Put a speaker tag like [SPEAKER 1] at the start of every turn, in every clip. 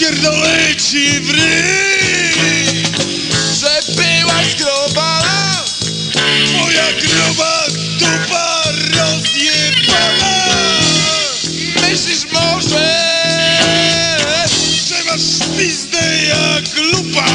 [SPEAKER 1] Pierdolę ci w ryj
[SPEAKER 2] Że byłaś grobana.
[SPEAKER 1] Moja groba dupa rozjebana.
[SPEAKER 2] Myślisz może
[SPEAKER 1] Że masz pizdę jak lupa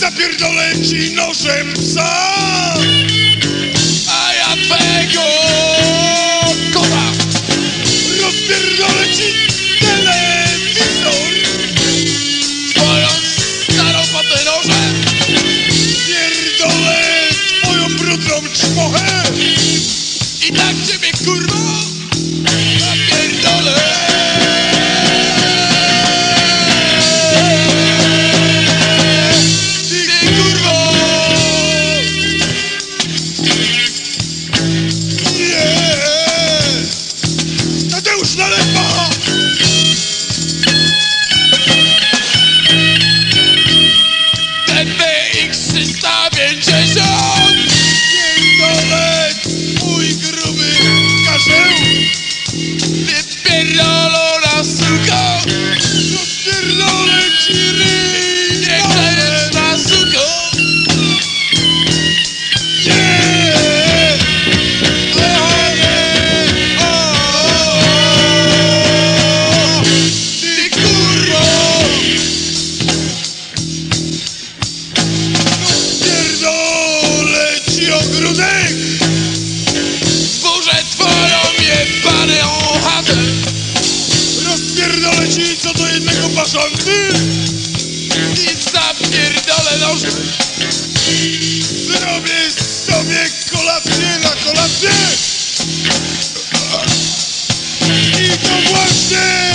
[SPEAKER 2] Zapierdolę
[SPEAKER 1] ci nożem psa
[SPEAKER 2] A ja twego kota
[SPEAKER 1] Rozpierdolę ci telewizor.
[SPEAKER 2] Twoją starą patynożę
[SPEAKER 1] Pierdolę twoją brudną czmochę
[SPEAKER 2] I tak ciebie
[SPEAKER 1] brudek.
[SPEAKER 2] Zburzę twoją jebaną chatę.
[SPEAKER 1] Rozpierdolę ci co do jednego paszący.
[SPEAKER 2] I zapierdolę nożem. Zrobię sobie kolację na kolację. I to właśnie